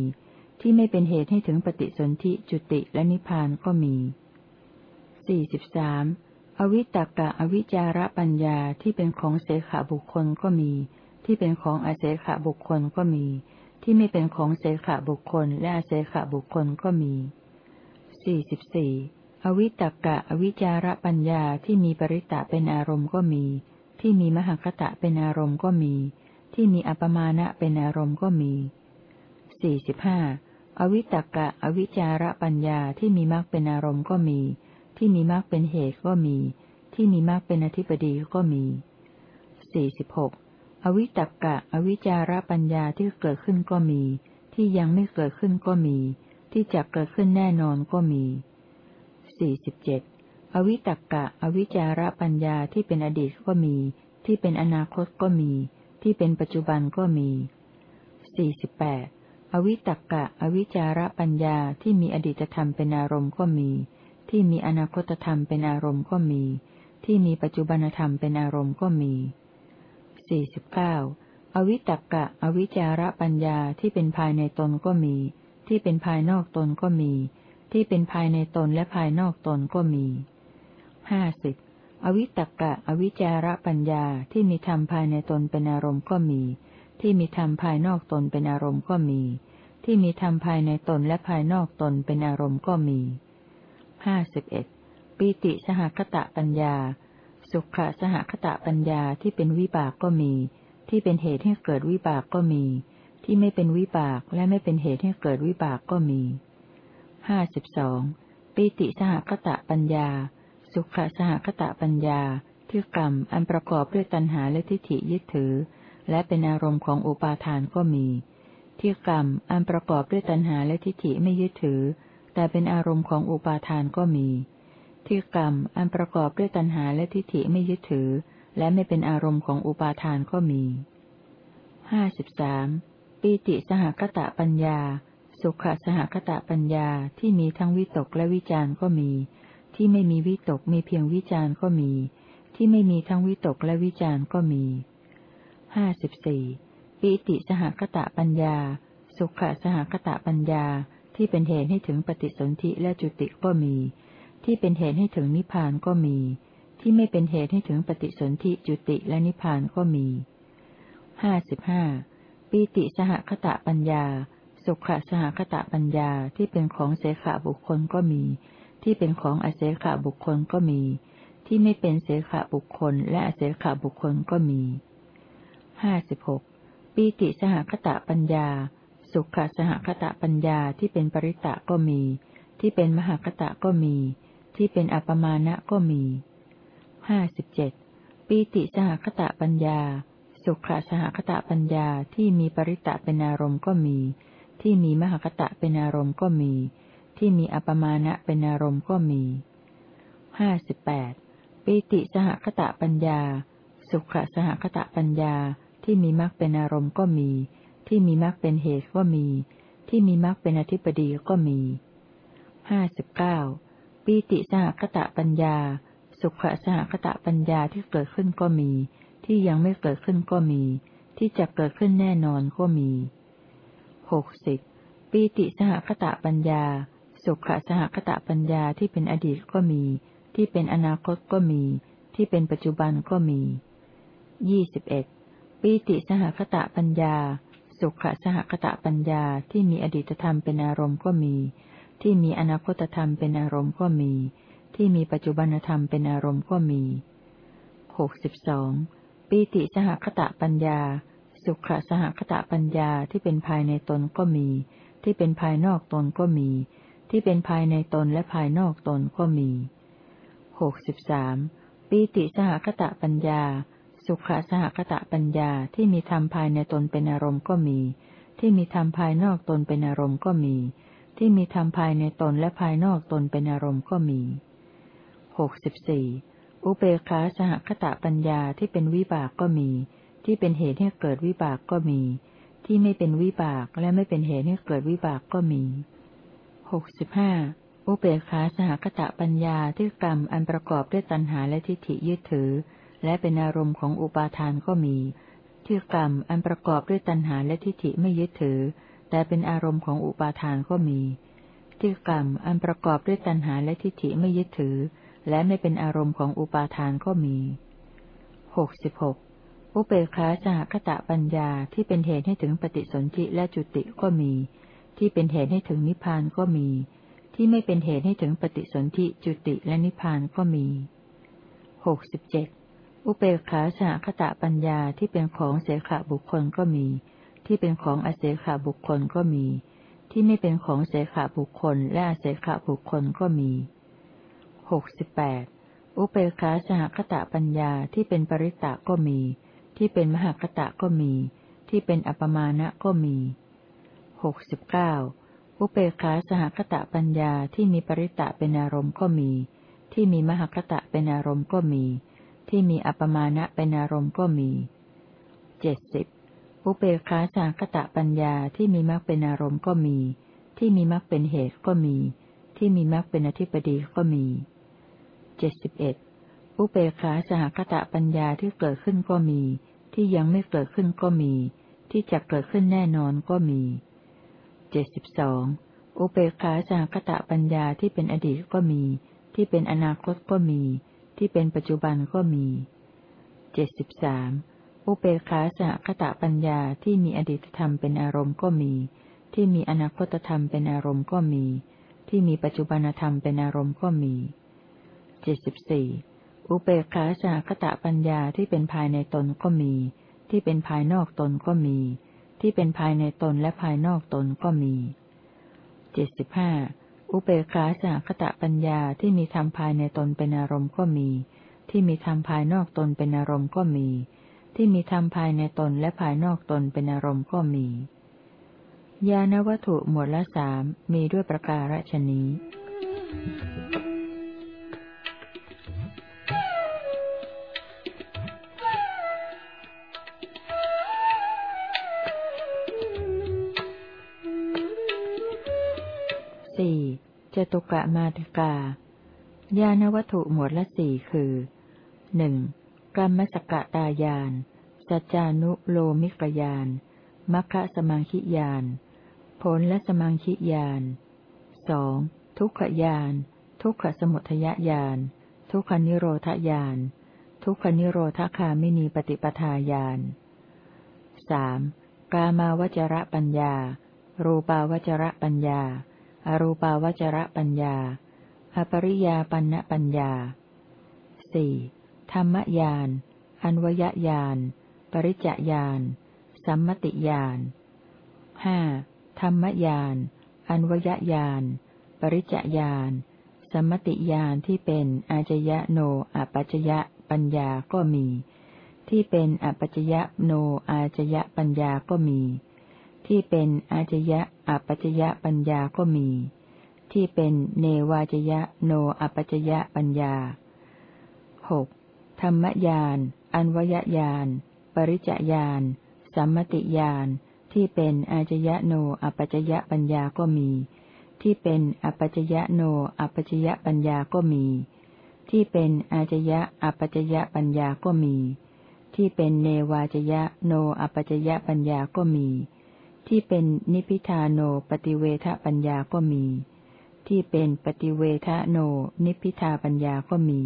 ที่ไม่เป็นเหตุให้ถึงปฏิสนธิจุติและนิพพานก็มีสี่สิบสามอวิตกะอวิจาระปัญญาที่เป็นของเสขบุคคลก็มี ที่เป็นของอาเสขบุคคลก็มี ที่ไม่เป็นของเสขบุคคลและอาเสขบุคคลก็มีสี่สิบสี่ อวิตกะอวิจาระปัญญาที่มีปริตะเป็นอารมณ์ก็มี ที่มีมหคตะเป็นอารมณ์ก็มี ที่มีอัปมาณะเป็นอารมณ์ก็มีสี่สิบห้าอวิตกะอวิจาระปัญญาที่มีมรรคเป็นอารมณ์ก็มี ที่มีมรรคเป็นเหตุก็มี ที่มีมรรคเป็นอธิปดีก็มีสี่สิบหกอวิตกะอวิจาระปัญญาที่เกิดขึ้นก็มี ที่ยังไม่เกิดขึ้นก็มี ที่จะเกิดขึ้นแน่นอนก็มี สี่สิบเจ็ดอวิตักกะ อวิจาระปัญญาที่เป็นอดีตก็มี ที่เป็นอนาคตก็มี ที่เป็นปัจจุบันก็มีสี่สิบแปดอวิตักกะ อวิจาระปัญญาที่มีอดีตธรรมเป็นอารมณ์ก็มี ที่มีอนาคตธรรมเป็นอารมณ์ก็มี ที่มีปัจจุบันธรรมเป็นอารมณ์ก็มีสี่สิบเก้าอวิตักกะ อวิจาระปัญญาที่เป็นภายในตนก็มี ที่เป็นภายนอกตนก็มี ที่เป็นภายในตนและภายนอกตนก็มีห้าสิบอวิตกะ อวิจาระปัญญาที่มีธรรมภายในตนเป็นอารมณ์ก็มี ที่มีธรรมภายนอกตนเป็นอารมณ์ก็มี ที่มีธรรมภายในตนและภายนอกตนเป็นอารมณ์ก็มีห้าสิบเอ็ดปีติสหคตะปัญญา สุขะสหคตะปัญญาที่เป็นวิบากก็มี ที่เป็นเหตุให้เกิดวิบากก็มี ที่ไม่เป็นวิบากและไม่เป็นเหตุให้เกิดวิบากก็มี ห้าสิบสองปีติสหคตะปัญญา สุขสหคตะปัญญาที่กรรมอันประกอบด้วยตัณหาและทิฏฐิยึดถือ และเป็นอารมณ์ของอุปาทานก็มี ที่กรรมอันประกอบด้วยตัณหาและทิฏฐิไม่ยึดถือ แต่เป็นอารมณ์ของอุปาทานก็มี ที่กรรมอันประกอบด้วยตัณหาและทิฏฐิไม่ยึดถือ และไม่เป็นอารมณ์ของอุปาทานก็มีห้าสิบสามปีติสหคตะปัญญา สุขสหคตะปัญญาที่มีทั้งวิตกและวิจารก็มี ที่ไม่มีวิตกมีเพียงวิจารก็มี ที่ไม่มีทั้งวิตกและวิจารก็มีห้าสิบสี่ปีติสหคตะปัญญา สุขสหคตะปัญญาที่เป็นเหตุให้ถึงปฏิสนธิและจุติก็มี ที่เป็นเหตุให้ถึงนิพพานก็มี ที่ไม่เป็นเหตุให้ถึงปฏิสนธิจุติและนิพพานก็มีห้าสิบห้าปีติสหคตะปัญญา สุขสหคตะปัญญาที่เป็นของเสขบุคคลก็มี ที่เป็นของอเสขบุคคลก็มี ที่ไม่เป็นเสขบุคคล และอเสขบุคคลก็มีห้าสิบหกปีติสหคตะปัญญา สุขสหคตะปัญญาที่เป็นปริตะก็มี ที่เป็นมหคตะก็มี ที่เป็นอัปมาณะก็มีห้าสิบเจ็ดปีติสหคตะปัญญา สุขสหคตะปัญญาที่มีปริตะเป็นอารมณ์ก็มี ที่มีมหคตะเป็นอารมณ์ก็มี ที่มีอัปมาณะเป็นอารมณ์ก็มีห้าสิบแปดปีติสหคตะปัญญา สุขสหคตะปัญญา ที่มีมรรคเป็นอารมณ์ก็มี ที่มีมรรคเป็นเหตุก็มี ที่มีมรรคเป็นอธิปดีก็มีห้าสิบเก้าปีติสหคตะปัญญา สุขสหคตะปัญญาที่เกิดขึ้นก็มี ที่ยังไม่เกิดขึ้นก็มี ที่จะเกิดขึ้นแน่นอนก็มี หกสิบปีติสหคตะปัญญา สุขสหคตะปัญญาที่เป็นอดีตก็มี ที่เป็นอนาคตก็มี ที่เป็นปัจจุบันก็มียี่สิบเอ็ดปีติสหคตะปัญญา สุขสหคตะปัญญาที่มีอดีตธรรมเป็นอารมณ์ก็มี ที่มีอนาคตธรรมเป็นอารมณ์ก็มี ที่มีปัจจุบันธรรมเป็นอารมณ์ก็มีหกสิบสองปีติสหคตะปัญญา สุขสหคตะปัญญาที่เป็นภายในตนก็มี ที่เป็นภายนอกตนก็มี ที่เป็นภายในตนและภายนอกตนก็มีหกสิบสามปีติสหคตะปัญญา สุขสหคตะปัญญาที่มีธรรมภายในตนเป็นอารมณ์ก็มี ที่มีธรรมภายนอกตนเป็นอารมณ์ก็มี ที่มีธรรมภายในตนและภายนอกตนเป็นอารมณ์ก็มีหกสิบสี่อุเบกขาสหคตะปัญญาที่เป็นวิบากก็มี ที่เป็นเหตุให้เกิดวิบากก็มี ที่ไม่เป็นวิบากและไม่เป็นเหตุให้เกิดวิบากก็มีหกสิบห้าอุเบกขาสหคตะปัญญาที่กรรมอันประกอบด้วยตัณหาและทิฏฐิยึดถือ และเป็นอารมณ์ของอุปาทานก็มี ที่กรรมอันประกอบด้วยตัณหาและทิฏฐิไม่ยึดถือ แต่เป็นอารมณ์ของอุปาทานก็มี ที่กรรมอันประกอบด้วยตัณหาและทิฏฐิไม่ยึดถือ และไม่เป็นอารมณ์ของอุปาทานก็มีหกสิบหก อุเบกขาสหคตะปัญญาที่เป็นเหตุให้ถึงปฏิสนธิและจุติก็มี ที่เป็นเหตุให้ถึงนิพพานก็มี ที่ไม่เป็นเหตุให้ถึงปฏิสนธิจุติและนิพพานก็มีหกสิบเจ็ดอุเบกขาสหคตะปัญญาที่เป็นของเสขบุคคลก็มี ที่เป็นของอเสขบุคคลก็มี ที่ไม่เป็นของเสขบุคคลและอเสขบุคคลก็มีหกสิบแปดอุเบกขาสหคตะปัญญาที่เป็นปริตะก็มี ที่เป็นมหคตะก็มี ที่เป็นอัปมาณะก็มีหกสิบเก้าอุเบกขาสหคตะปัญญาที่มีปริตะเป็นอารมณ์ก็มี ที่มีมหคตะเป็นอารมณ์ก็มี ที่มีอัปมาณะเป็นอารมณ์ก็มีเจ็ดสิบอุเบกขาสาคตะปัญญาที่มีมรรคเป็นอารมณ์ก็มี ที่มีมรรคเป็นเหตุก็มี ที่มีมรรคเป็นอธิปดีก็มีเจ็ดสิบเอ็ด อุเบกขาสหคตะปัญญาที่เกิดขึ้นก็มี ที่ยังไม่เกิดขึ้นก็มี ที่จะเกิดขึ้นแน่นอนก็มีเจ็ดสิบสองอุเบกขาสหคตะปัญญาที่เป็นอดีตก็มี ที่เป็นอนาคตก็มี ที่เป็นปัจจุบันก็มีเจ็ดสิบสามอุเบกขาสหคตะปัญญาที่มีอดีตธรรมเป็นอารมณ์ก็มี ที่มีอนาคตธรรมเป็นอารมณ์ก็มี ที่มีปัจจุบันธรรมเป็นอารมณ์ก็มีเจ็ดสิบสี่ อุเบกขาสหคตะปัญญาที่เป็นภายในตนก็มี ที่เป็นภายนอกตนก็มี ที่เป็นภายในตนและภายนอกตนก็มีเจ็ดสิบห้าอุเบกขาสหคตะปัญญาที่มีธรรมภายในตนเป็นอารมณ์ก็มี ที่มีธรรมภายนอกตนเป็นอารมณ์ก็มี ที่มีธรรมภายในตนและภายนอกตนเป็นอารมณ์ก็มี ญาณวัตถุหมวดละสามมีด้วยประการฉนี้ สี่จตุกะมาติกา ญาณวัตถุหมวดละสี่คือหนึ่งกรรมสกะตายาน สัจจานุโลมิกยาน มัคคะสมังคิยาน ผลและสมังคิยานสองทุกขยาน ทุกขสมุทยญาณ ทุกขนิโรธญาณ ทุกขนิโรธคามินีปฏิปทาญาณสามกามาวจระปัญญา รูปาวจระปัญญา อรูปาวจระปัญญา อปริยาปัญปัญญาสี่ธรรมญาณอันวยญาณ ปริจญาณ สัมมติญาณห้าธรรมญาณอันวยญาณ ปริจญาณ สัมมติญาณที่เป็นอาจยะโนอปัจยะปัญญาก็มี ที่เป็นอปัจยะโนอาจยะปัญญาก็มี ที่เป็นอาจยะอัปจยะปัญญาก็มี ที่เป็นเนวาจยะโนอัปจยะปัญญาหกธรรมญาณอันวยญาณปริจญาณสัมมติญาณที่เป็นอาจยะโนอัปจยะปัญญาก็มี ที่เป็นอัปจยะโนอัปจยะปัญญาก็มี ที่เป็นอาจยะอัปจยะปัญญาก็มี ที่เป็นเนวาจยะโนอัปจยะปัญญาก็มี ที่เป็นนิพิทาโนปฏิเวทปัญญาก็มี ที่เป็นปฏิเวทโน นิพิทาปัญญาก็มี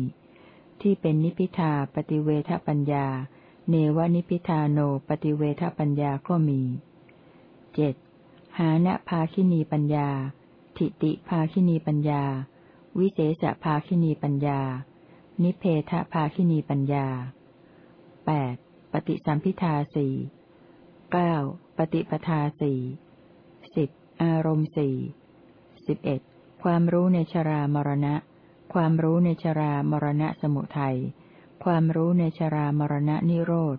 ที่เป็นนิพิทาปฏิเวทปัญญา เนวนิพิทาโนปฏิเวทปัญญาก็มีเจ็ดหานะภาคินีปัญญา ทิติภาคินีปัญญา วิเศษภาคินีปัญญา นิเพทภาคินีปัญญาแปดปฏิสัมพิทาสี่เก้า ปฏิปทาสี่สิบอารมณ์สี่สิบเอ็ดความรู้ในชรามรณะ ความรู้ในชรามรณะสมุทัย ความรู้ในชรามรณะนิโรธ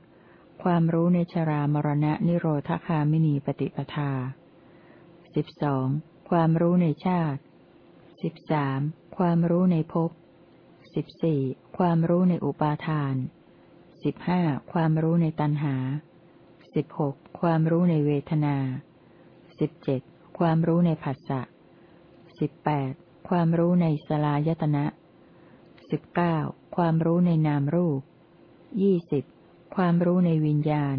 ความรู้ในชรามรณะนิโรธคามินีปฏิปทาสิบสองความรู้ในชาติสิบสามความรู้ในภพสิบสี่ความรู้ในอุปาทานสิบห้าความรู้ในตัณหา สิบหกความรู้ในเวทนาสิบเจ็ดความรู้ในผัสสะสิบแปดความรู้ในสลายตนะสิบเก้าความรู้ในนามรูปยี่สิบความรู้ในวิญญาณ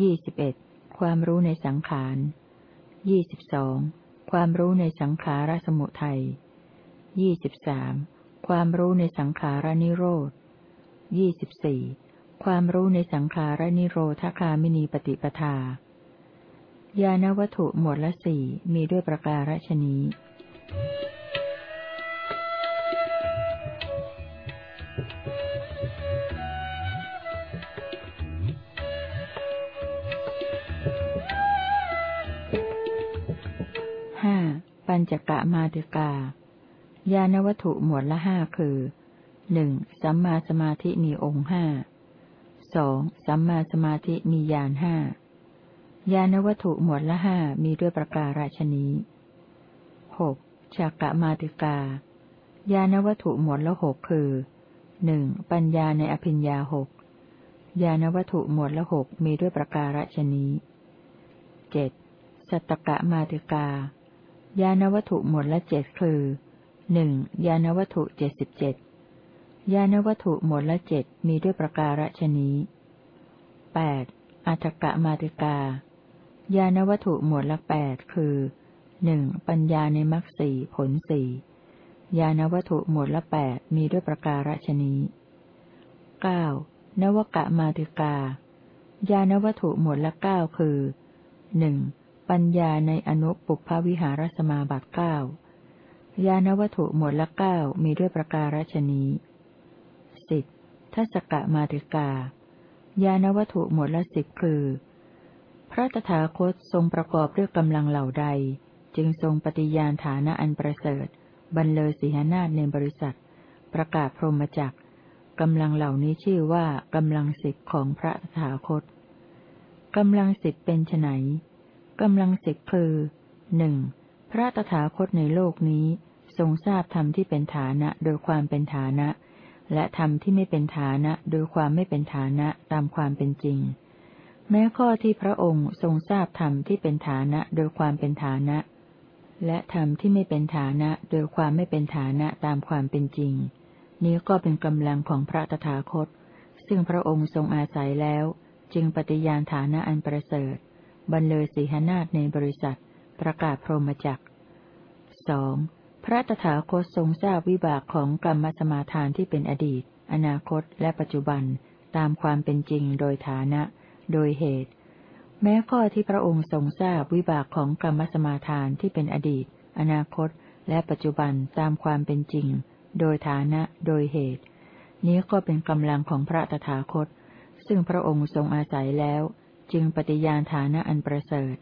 ยี่สิบเอ็ดความรู้ในสังขารยี่สิบสองความรู้ในสังขารสมุทัยยี่สิบสามความรู้ในสังขารนิโรธยี่สิบสี่ ความรู้ในสังขารนิโรธคามินีปฏิปทา ญาณวัตถุหมวดละสี่มีด้วยประการฉนี้ปัญจกะมาติกา ญาณวัตถุหมวดละห้าคือหนึ่งสัมมาสมาธิมีองค์ห้า สองสัมมาสมาธิมีญาณห้าญาณวัตถุหมวดละห้ามีด้วยประการฉนี้หกฉักะมาติกา ญาณวัตถุหมวดละหกคือหนึ่งปัญญาในอภิญญาหกญาณวัตถุหมวดละหกมีด้วยประการฉนี้เจ็ดสัตตกะมาติกายานวัตถุหมวดละเจ็ดคือหนึ่งยานวัตถุเจ็ดสิบเจ็ด ยานวัตถุหมวดละเจ็ดมีด้วยประการฉนี้แปดอัฏกะมาติกา ยานวัตถุหมวดละแปดคือหนึ่งปัญญาในมรรคสี่ผลสี่ยานวัตถุหมวดละแปดมีด้วยประการฉนี้เก้านวกะมาติกา ยานวัตถุหมวดละเก้าคือหนึ่งปัญญาในอนุปุพวิหารสมาบัติเก้ายานวัตถุหมวดละเก้ามีด้วยประการฉนี้สิ ทัศกะมาติกา ยานวัตถุหมวดละสิบคือ พระตถาคตทรงประกอบด้วยกำลังเหล่าใด จึงทรงปฏิญาณฐานะอันประเสริฐ บรรเลอสีหนาฏในบริษัท ประกาศพรหมจักกำลังเหล่านี้ชื่อว่ากำลังสิบของพระตถาคตกำลังสิบเป็นไนกำลังสิบคือหนึ่งพระตถาคตในโลกนี้ทรงทราบธรรมที่เป็นฐานะโดยความเป็นฐานะ และธรรมที่ไม่เป็นฐานะโดยความไม่เป็นฐานะตามความเป็นจริง แม้ข้อที่พระองค์ทรงทราบธรรมที่เป็นฐานะโดยความเป็นฐานะ และธรรมที่ไม่เป็นฐานะโดยความไม่เป็นฐานะตามความเป็นจริง นี้ก็เป็นกำลังของพระตถาคต ซึ่งพระองค์ทรงอาศัยแล้ว จึงปฏิญาณฐานะอันประเสริฐ บรรเลยสีหนาฏในบริษัท ประกาศพรหมจักสอง พระตถาคตทรงทราบวิบากของกรรมสมาทานที่เป็นอดีต อนาคต และปัจจุบัน ตามความเป็นจริงโดยฐานะ โดยเหตุ แม้ข้อที่พระองค์ทรงทราบวิบากของกรรมสมาทานที่เป็นอดีต อนาคต และปัจจุบันตามความเป็นจริง โดยฐานะ โดยเหตุ นี้ก็เป็นกำลังของพระตถาคต ซึ่งพระองค์ทรงอาศัยแล้ว จึงปฏิญาณฐานะอันประเสริฐ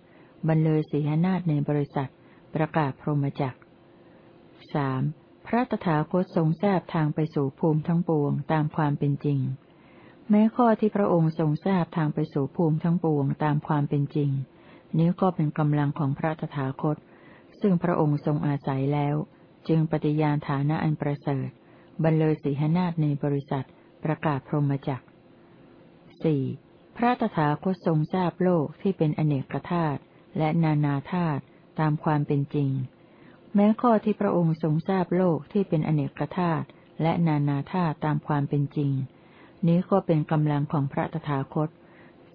บรรเลยสีหนาฏในบริษัท ประกาศพรหมจัก สามพระตถาคตทรงทราบทางไปสู่ภูมิทั้งปวงตามความเป็นจริง แม้ข้อที่พระองค์ทรงทราบทางไปสู่ภูมิทั้งปวงตามความเป็นจริง นี้ก็เป็นกำลังของพระตถาคต ซึ่งพระองค์ทรงอาศัยแล้ว จึงปฏิญาณฐานะอันประเสริฐบรรเลยสีหนาฏในบริษัทประกาศพรหมจักสี่พระตถาคตทรงทราบโลกที่เป็นอเนกธาตุและนานาธาตุตามความเป็นจริง แม้ข้อที่พระองค์ทรงทราบโลกที่เป็นอเนกธาตุและนานาธาตุตามความเป็นจริง นี้ก็เป็นกำลังของพระตถาคต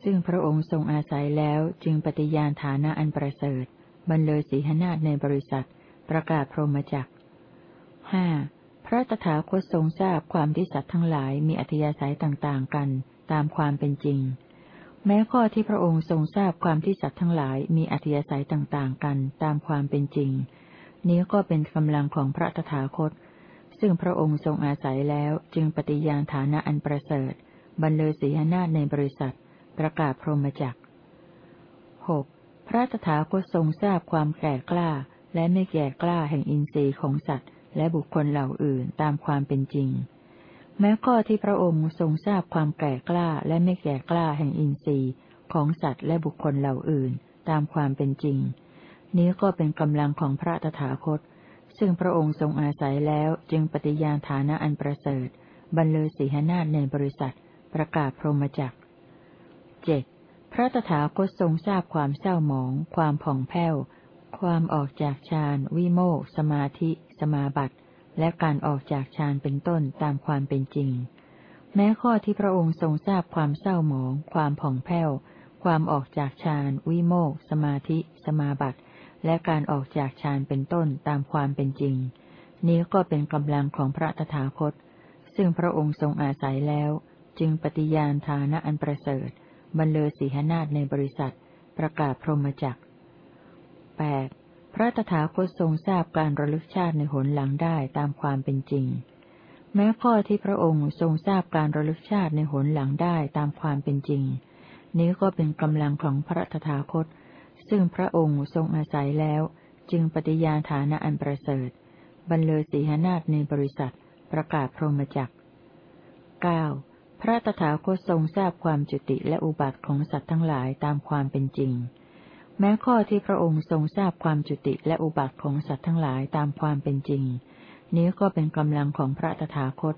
ซึ่งพระองค์ทรงอาศัยแล้วจึงปฏิญาณฐานะอันประเสริฐบรรเลยสีหนาฏในบริษัท ประกาศพรหมจักห้าพระตถาคตทรงทราบความที่สัตว์ทั้งหลายมีอัธยาศัยต่างๆกันตามความเป็นจริง แม้ข้อที่พระองค์ทรงทราบความที่สัตว์ทั้งหลายมีอัธยาศัยต่างๆกันตามความเป็นจริง นี้ก็เป็นกำลังของพระตถาคต ซึ่งพระองค์ทรงอาศัยแล้วจึงปฏิญาณฐานะอันประเสริฐ บรรเลยสีหนาฏในบริษัท ประกาศพรหมจักหกพระตถาคตทรงทราบความแก่กล้า และไม่แก่กล้าแห่งอินทรีย์ของสัตว์ และบุคคลเหล่าอื่นตามความเป็นจริง แม้ข้อที่พระองค์ทรงทราบความแก่กล้าและไม่แก่กล้าแห่งอินทรีย์ของสัตว์และบุคคลเหล่าอื่นตามความเป็นจริง นี้ก็เป็นกำลังของพระตถาคต ซึ่งพระองค์ทรงอาศัยแล้วจึงปฏิญาณฐานะอันประเสริฐ บรรลือสีหนาฏในบริษัท ประกาศพรหมจักเจ็ดพระตถาคตทรงทราบความเศร้าหมอง ความผ่องแผ้ว ความออกจากฌาน วิโมกสมาธิ สมาบัติ และการออกจากฌานเป็นต้นตามความเป็นจริง แม้ข้อที่พระองค์ทรงทราบความเศร้าหมอง ความผ่องแผ้ว ความออกจากฌาน วิโมกสมาธิ สมาบัติ และการออกจากฌานเป็นต้นตามความเป็นจริง นี้ก็เป็นกำลังของพระตถาคต ซึ่งพระองค์ทรงอาศัยแล้ว จึงปฏิญาณฐานะอันประเสริฐบรรเลอสีหนาฏในบริษัท ประกาศพรหมจักแปดพระตถาคตทรงทราบการระลึกชาติในหนหลังได้ตามความเป็นจริง แม้ข้อที่พระองค์ทรงทราบการระลึกชาติในหนหลังได้ตามความเป็นจริง นี้ก็เป็นกำลังของพระตถาคต ซึ่งพระองค์ทรงอาศัยแล้ว จึงปฏิญาณฐานะอันประเสริฐ บรรเลอสีหนาฏในบริษัท ประกาศพรหมจักเก้าพระตถาคตทรงทราบความจุติและอุบัติของสัตว์ทั้งหลายตามความเป็นจริง แม้ข้อที่พระองค์ทรงทราบความจุติและอุบัติของสัตว์ทั้งหลายตามความเป็นจริง นี้ก็เป็นกำลังของพระตถาคต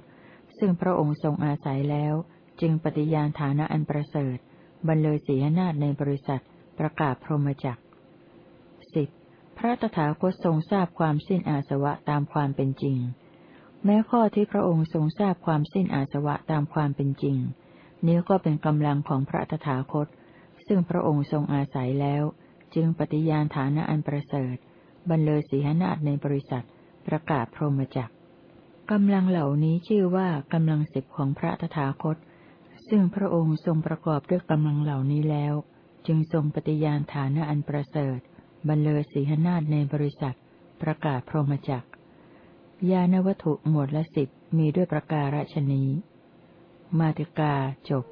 ซึ่งพระองค์ทรงอาศัยแล้ว จึงปฏิญาณฐานะอันประเสริฐ บรรเลยสีหนาฏในบริษัท ประกาศพรหมจักสิบพระตถาคตทรงทราบความสิ้นอาสวะตามความเป็นจริง แม้ข้อที่พระองค์ทรงทราบความสิ้นอาสวะตามความเป็นจริง นี้ก็เป็นกำลังของพระตถาคต ซึ่งพระองค์ทรงอาศัยแล้ว จึงปฏิญาณฐานะอันประเสริฐ บรรเลยสีหนาฏในบริษัท ประกาศพรหมจักกำลังเหล่านี้ชื่อว่ากำลังสิบของพระตถาคต ซึ่งพระองค์ทรงประกอบด้วยกำลังเหล่านี้แล้ว จึงทรงปฏิญาณฐานะอันประเสริฐ บรรเลอสีหนาฏในบริษัท ประกาศพรหมจักยานวัตถุหมวดละสิบมีด้วยประการฉนี้ มาติกาจบ